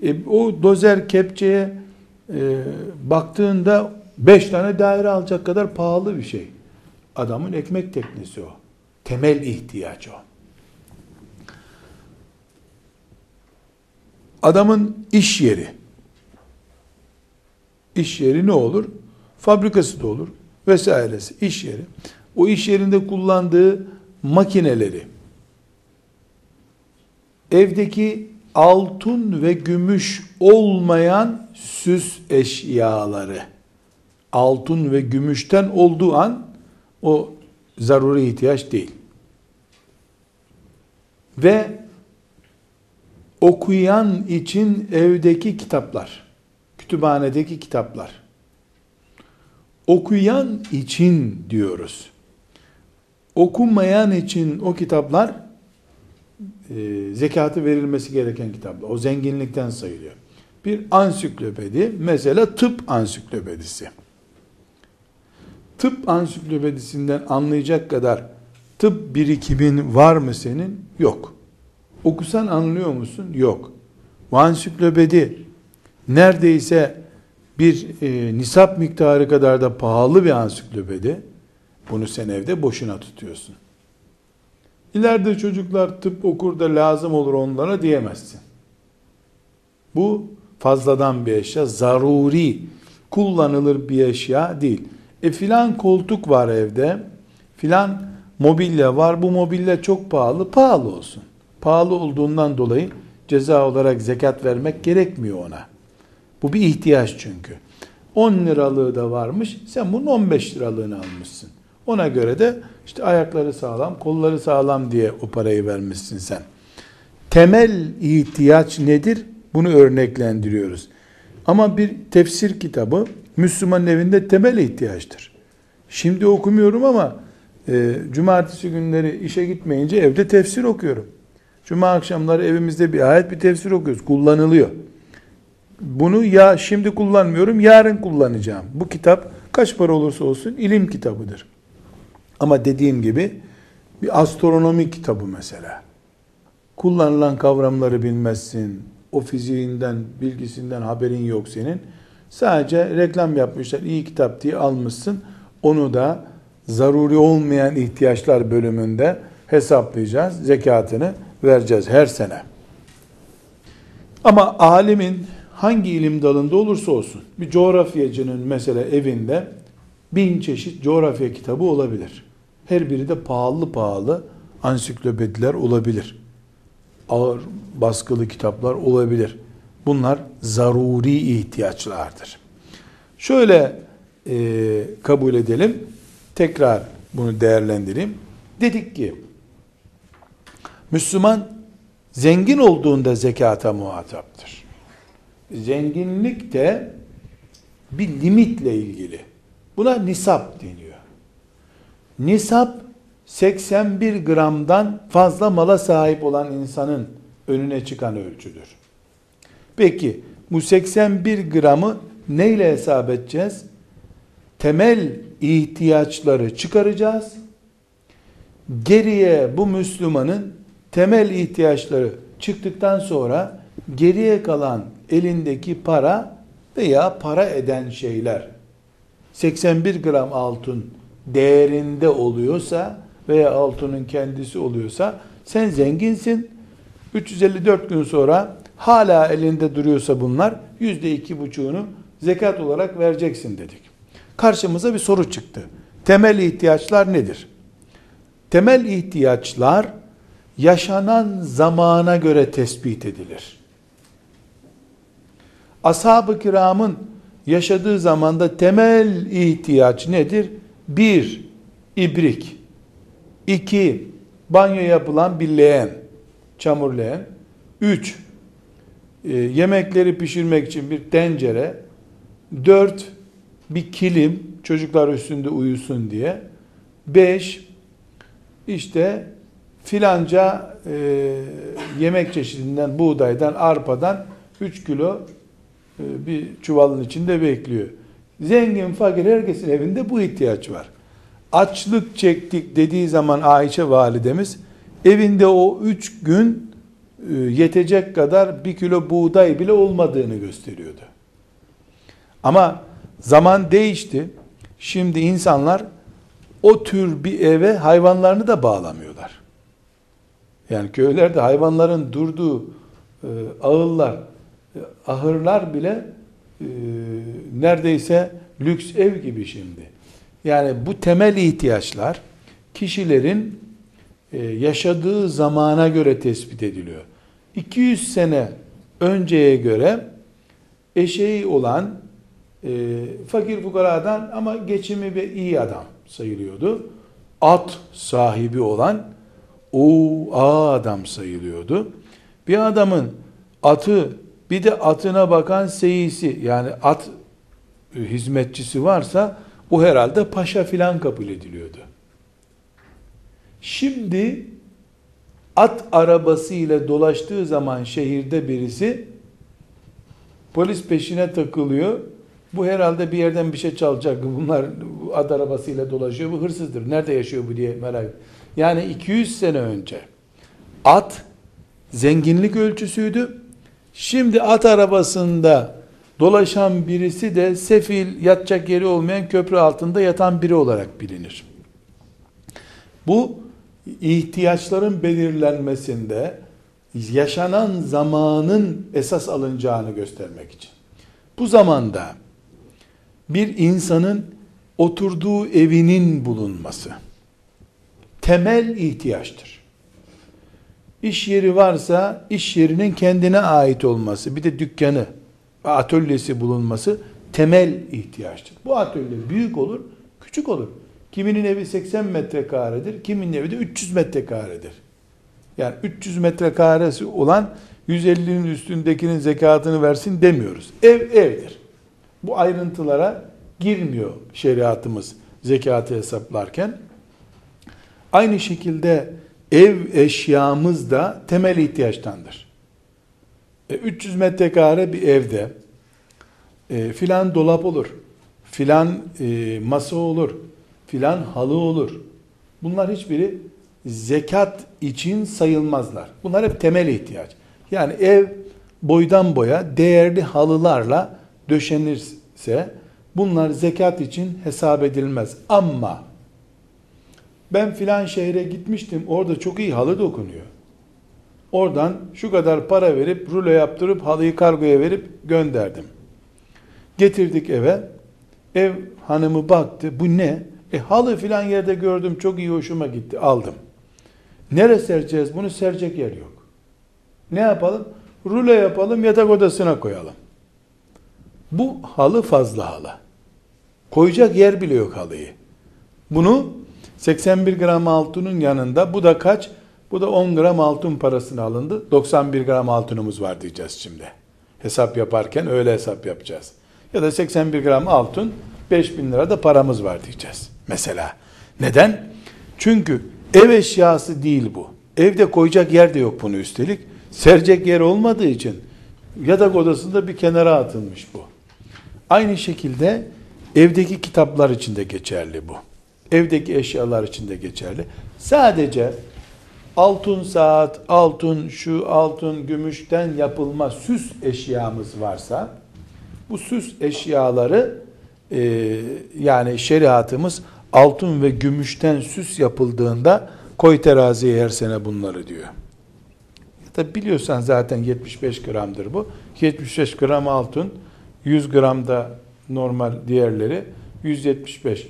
e, o dozer kepçeye e, baktığında beş tane daire alacak kadar pahalı bir şey. Adamın ekmek teknesi o. Temel ihtiyaç o. Adamın iş yeri. İş yeri ne olur? Fabrikası da olur. Vesairesi. iş yeri. O iş yerinde kullandığı makineleri, evdeki altın ve gümüş olmayan süs eşyaları altın ve gümüşten olduğu an o zaruri ihtiyaç değil. Ve okuyan için evdeki kitaplar, kütüphanedeki kitaplar. Okuyan için diyoruz. Okumayan için o kitaplar e, zekatı verilmesi gereken kitaplar. O zenginlikten sayılıyor. bir ansiklopedi, mesela tıp ansiklopedisi. Tıp ansiklopedisinden anlayacak kadar tıp birikimin var mı senin? Yok. Okusan anlıyor musun? Yok. Bu ansiklopedi neredeyse bir e, nisap miktarı kadar da pahalı bir ansiklopedi. Bunu sen evde boşuna tutuyorsun. İleride çocuklar tıp okur da lazım olur onlara diyemezsin. Bu fazladan bir eşya, zaruri, kullanılır bir eşya değil. E filan koltuk var evde, filan mobilya var, bu mobilya çok pahalı, pahalı olsun. Pahalı olduğundan dolayı ceza olarak zekat vermek gerekmiyor ona. Bu bir ihtiyaç çünkü. 10 liralığı da varmış, sen bunun 15 liralığını almışsın. Ona göre de işte ayakları sağlam, kolları sağlam diye o parayı vermişsin sen. Temel ihtiyaç nedir? Bunu örneklendiriyoruz. Ama bir tefsir kitabı Müslümanın evinde temel ihtiyaçtır. Şimdi okumuyorum ama e, cumartesi günleri işe gitmeyince evde tefsir okuyorum. Cuma akşamları evimizde bir ayet bir tefsir okuyoruz. Kullanılıyor. Bunu ya şimdi kullanmıyorum, yarın kullanacağım. Bu kitap kaç para olursa olsun ilim kitabıdır. Ama dediğim gibi bir astronomi kitabı mesela. Kullanılan kavramları bilmezsin. O fiziğinden, bilgisinden haberin yok senin. Sadece reklam yapmışlar, iyi kitap diye almışsın. Onu da zaruri olmayan ihtiyaçlar bölümünde hesaplayacağız. Zekatını vereceğiz her sene. Ama alimin hangi ilim dalında olursa olsun, bir coğrafyacının mesela evinde bin çeşit coğrafya kitabı olabilir. Her biri de pahalı pahalı ansiklopediler olabilir. Ağır baskılı kitaplar olabilir. Bunlar zaruri ihtiyaçlardır. Şöyle e, kabul edelim. Tekrar bunu değerlendireyim. Dedik ki Müslüman zengin olduğunda zekata muhataptır. Zenginlik de bir limitle ilgili. Buna nisap deniyor. Nisap 81 gramdan fazla mala sahip olan insanın önüne çıkan ölçüdür. Peki bu 81 gramı neyle hesap edeceğiz? Temel ihtiyaçları çıkaracağız. Geriye bu Müslümanın temel ihtiyaçları çıktıktan sonra geriye kalan elindeki para veya para eden şeyler 81 gram altın değerinde oluyorsa veya altının kendisi oluyorsa sen zenginsin. 354 gün sonra hala elinde duruyorsa bunlar yüzde iki buçuğunu zekat olarak vereceksin dedik. Karşımıza bir soru çıktı. Temel ihtiyaçlar nedir? Temel ihtiyaçlar yaşanan zamana göre tespit edilir. Ashab-ı kiramın yaşadığı zamanda temel ihtiyaç nedir? Bir, ibrik. iki banyo yapılan bir leğen, çamur leğen. Üç, e, yemekleri pişirmek için bir tencere. Dört, bir kilim, çocuklar üstünde uyusun diye. Beş, işte filanca e, yemek çeşidinden, buğdaydan, arpadan 3 kilo e, bir çuvalın içinde bekliyor. Zengin, fakir herkesin evinde bu ihtiyaç var. Açlık çektik dediği zaman Ayşe validemiz evinde o üç gün e, yetecek kadar bir kilo buğday bile olmadığını gösteriyordu. Ama zaman değişti. Şimdi insanlar o tür bir eve hayvanlarını da bağlamıyorlar. Yani köylerde hayvanların durduğu e, ağıllar, e, ahırlar bile e, neredeyse lüks ev gibi şimdi. Yani bu temel ihtiyaçlar kişilerin e, yaşadığı zamana göre tespit ediliyor. 200 sene önceye göre eşeği olan e, fakir fukaradan ama geçimi ve iyi adam sayılıyordu. At sahibi olan o adam sayılıyordu. Bir adamın atı bir de atına bakan seyisi yani at e, hizmetçisi varsa o herhalde paşa filan kabul ediliyordu. Şimdi at arabası ile dolaştığı zaman şehirde birisi Polis peşine takılıyor. Bu herhalde bir yerden bir şey çalacak. Bunlar at arabasıyla dolaşıyor. Bu hırsızdır. Nerede yaşıyor bu diye merak Yani 200 sene önce at zenginlik ölçüsüydü. Şimdi at arabasında dolaşan birisi de sefil yatacak yeri olmayan köprü altında yatan biri olarak bilinir. Bu ihtiyaçların belirlenmesinde yaşanan zamanın esas alınacağını göstermek için. Bu zamanda bir insanın oturduğu evinin bulunması temel ihtiyaçtır. İş yeri varsa iş yerinin kendine ait olması, bir de dükkanı, atölyesi bulunması temel ihtiyaçtır. Bu atölye büyük olur, küçük olur. Kiminin evi 80 metrekaredir, kiminin evi de 300 metrekaredir. Yani 300 metrekaresi olan 150'nin üstündekinin zekatını versin demiyoruz. Ev evdir. Bu ayrıntılara girmiyor şeriatımız zekatı hesaplarken. Aynı şekilde ev eşyamız da temel ihtiyaçtandır. E, 300 metrekare bir evde e, filan dolap olur, filan e, masa olur, filan halı olur. Bunlar hiçbiri zekat için sayılmazlar. Bunlar hep temel ihtiyaç. Yani ev boydan boya değerli halılarla döşenirse bunlar zekat için hesap edilmez. Ama ben filan şehre gitmiştim orada çok iyi halı dokunuyor. Oradan şu kadar para verip rulo yaptırıp halıyı kargoya verip gönderdim. Getirdik eve. Ev hanımı baktı. Bu ne? E halı filan yerde gördüm çok iyi hoşuma gitti. Aldım. Nere sereceğiz? Bunu serecek yer yok. Ne yapalım? Rulo yapalım yatak odasına koyalım. Bu halı fazla halı. Koyacak yer bile yok halıyı. Bunu 81 gram altının yanında bu da kaç? Bu da 10 gram altın parasını alındı. 91 gram altınımız var diyeceğiz şimdi. Hesap yaparken öyle hesap yapacağız. Ya da 81 gram altın 5000 lira da paramız var diyeceğiz. Mesela. Neden? Çünkü ev eşyası değil bu. Evde koyacak yer de yok bunu üstelik. Serecek yer olmadığı için yatak odasında bir kenara atılmış bu. Aynı şekilde evdeki kitaplar için de geçerli bu. Evdeki eşyalar için de geçerli. Sadece altın saat, altın şu, altın gümüşten yapılma süs eşyamız varsa bu süs eşyaları e, yani şeriatımız altın ve gümüşten süs yapıldığında koy teraziye her sene bunları diyor. Da biliyorsan zaten 75 gramdır bu. 75 gram altın, 100 gram da normal diğerleri 175.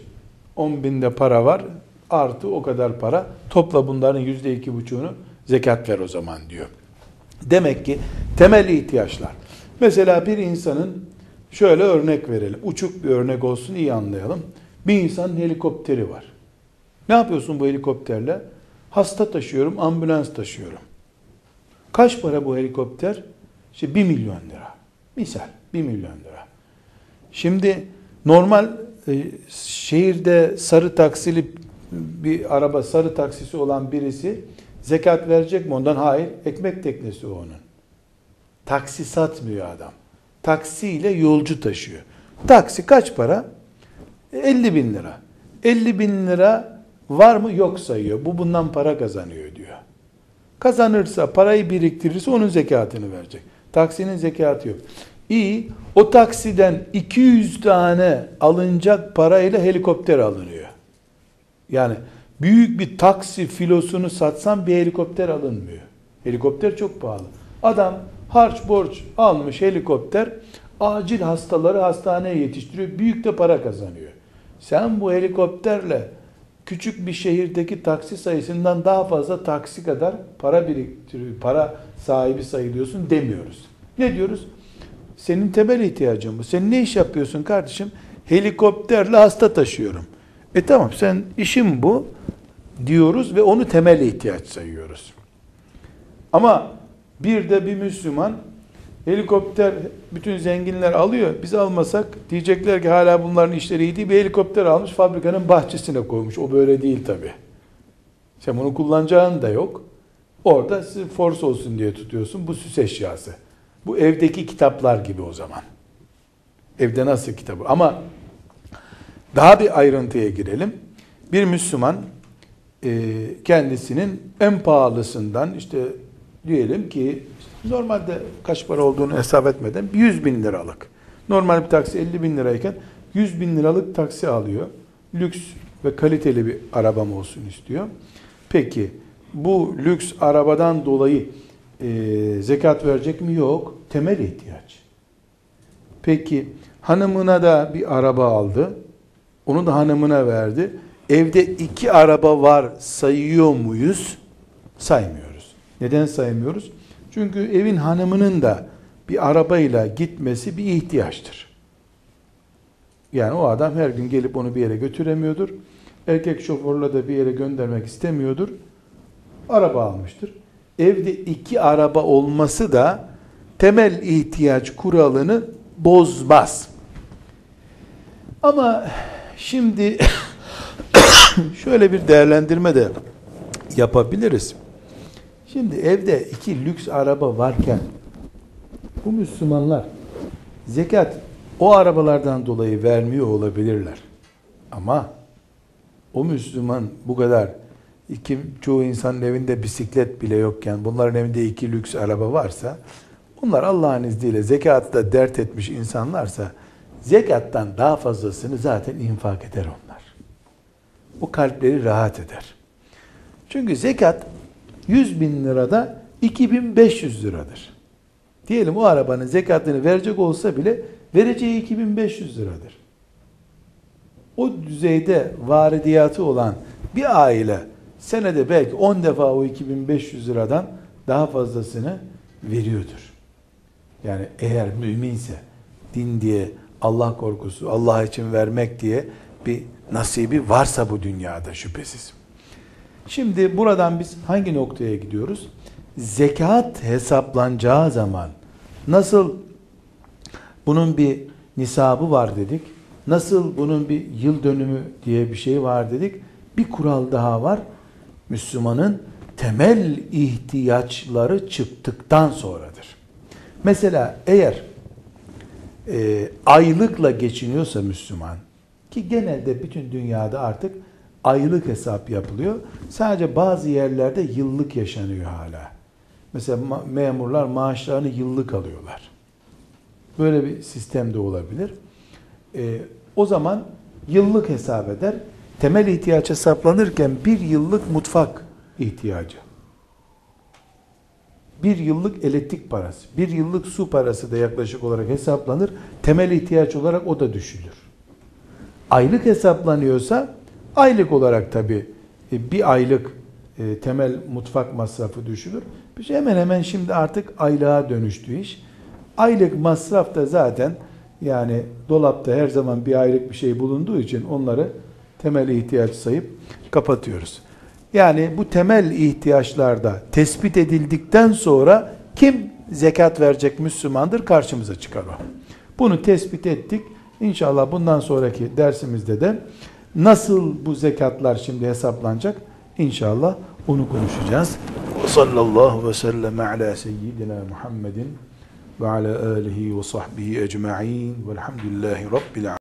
10 binde para var artı o kadar para topla bunların yüzde iki buçuğunu zekat ver o zaman diyor. Demek ki temel ihtiyaçlar. Mesela bir insanın şöyle örnek verelim. Uçuk bir örnek olsun iyi anlayalım. Bir insanın helikopteri var. Ne yapıyorsun bu helikopterle? Hasta taşıyorum, ambulans taşıyorum. Kaç para bu helikopter? İşte 1 milyon lira. Misal 1 milyon lira. Şimdi normal şehirde sarı taksili bir araba sarı taksisi olan birisi zekat verecek mi ondan? Hayır. Ekmek teknesi o onun. Taksi satmıyor adam. Taksiyle yolcu taşıyor. Taksi kaç para? 50 bin lira. 50 bin lira var mı? Yok sayıyor. Bu bundan para kazanıyor diyor. Kazanırsa, parayı biriktirirse onun zekatını verecek. Taksinin zekatı yok. İyi, o taksiden 200 tane alınacak parayla helikopter alınıyor. Yani büyük bir taksi filosunu satsan bir helikopter alınmıyor. Helikopter çok pahalı. Adam harç borç almış helikopter acil hastaları hastaneye yetiştiriyor. Büyük de para kazanıyor. Sen bu helikopterle küçük bir şehirdeki taksi sayısından daha fazla taksi kadar para biriktiriyor, para sahibi sayılıyorsun demiyoruz. Ne diyoruz? Senin temel ihtiyacın bu. Sen ne iş yapıyorsun kardeşim? Helikopterle hasta taşıyorum. E tamam sen işin bu diyoruz ve onu temel ihtiyaç sayıyoruz. Ama bir de bir Müslüman helikopter bütün zenginler alıyor. Biz almasak diyecekler ki hala bunların işleri iyi değil. Bir helikopter almış fabrikanın bahçesine koymuş. O böyle değil tabi. Sen bunu kullanacağın da yok. Orada force olsun diye tutuyorsun. Bu süs eşyası. Bu evdeki kitaplar gibi o zaman. Evde nasıl kitabı? Ama daha bir ayrıntıya girelim. Bir Müslüman e, kendisinin en pahalısından işte diyelim ki normalde kaç para olduğunu hesap etmeden 100 bin liralık. Normal bir taksi 50 bin lirayken 100 bin liralık taksi alıyor. Lüks ve kaliteli bir arabam olsun istiyor. Peki bu lüks arabadan dolayı e, zekat verecek mi? Yok. Temel ihtiyaç. Peki hanımına da bir araba aldı. Onu da hanımına verdi. Evde iki araba var sayıyor muyuz? Saymıyoruz. Neden saymıyoruz? Çünkü evin hanımının da bir arabayla gitmesi bir ihtiyaçtır. Yani o adam her gün gelip onu bir yere götüremiyordur. Erkek şoförle de bir yere göndermek istemiyordur. Araba almıştır. Evde iki araba olması da temel ihtiyaç kuralını bozmaz. Ama şimdi şöyle bir değerlendirme de yapabiliriz. Şimdi evde iki lüks araba varken bu Müslümanlar zekat o arabalardan dolayı vermiyor olabilirler. Ama o Müslüman bu kadar kim çoğu insanın evinde bisiklet bile yokken bunların evinde iki lüks araba varsa onlar Allah'ın izniyle zekatı da dert etmiş insanlarsa zekattan daha fazlasını zaten infak eder onlar. Bu kalpleri rahat eder. Çünkü zekat 100 bin lirada 2500 liradır. Diyelim o arabanın zekatını verecek olsa bile vereceği 2500 liradır. O düzeyde varidiyatı olan bir aile senede belki 10 defa o 2500 liradan daha fazlasını veriyordur. Yani eğer müminse din diye Allah korkusu, Allah için vermek diye bir nasibi varsa bu dünyada şüphesiz. Şimdi buradan biz hangi noktaya gidiyoruz? Zekat hesaplanacağı zaman nasıl bunun bir nisabı var dedik. Nasıl bunun bir yıl dönümü diye bir şey var dedik. Bir kural daha var. Müslümanın temel ihtiyaçları çıktıktan sonradır. Mesela eğer e, aylıkla geçiniyorsa Müslüman ki genelde bütün dünyada artık aylık hesap yapılıyor. Sadece bazı yerlerde yıllık yaşanıyor hala. Mesela memurlar maaşlarını yıllık alıyorlar. Böyle bir sistem de olabilir. E, o zaman yıllık hesap eder. Temel ihtiyaç hesaplanırken bir yıllık mutfak ihtiyacı. Bir yıllık elektrik parası, bir yıllık su parası da yaklaşık olarak hesaplanır. Temel ihtiyaç olarak o da düşülür. Aylık hesaplanıyorsa aylık olarak tabi e, bir aylık e, temel mutfak masrafı düşülür. Bir şey hemen hemen şimdi artık aylığa dönüştü iş. Aylık masraf da zaten yani dolapta her zaman bir aylık bir şey bulunduğu için onları temel ihtiyaç sayıp kapatıyoruz. Yani bu temel ihtiyaçlarda tespit edildikten sonra kim zekat verecek Müslümandır karşımıza çıkar o. Bunu tespit ettik. İnşallah bundan sonraki dersimizde de nasıl bu zekatlar şimdi hesaplanacak İnşallah onu konuşacağız. Sallallahu ve sellem ala seyyidina Muhammedin ve ala alihi ve sahbihi ecma'in velhamdülillahi rabbil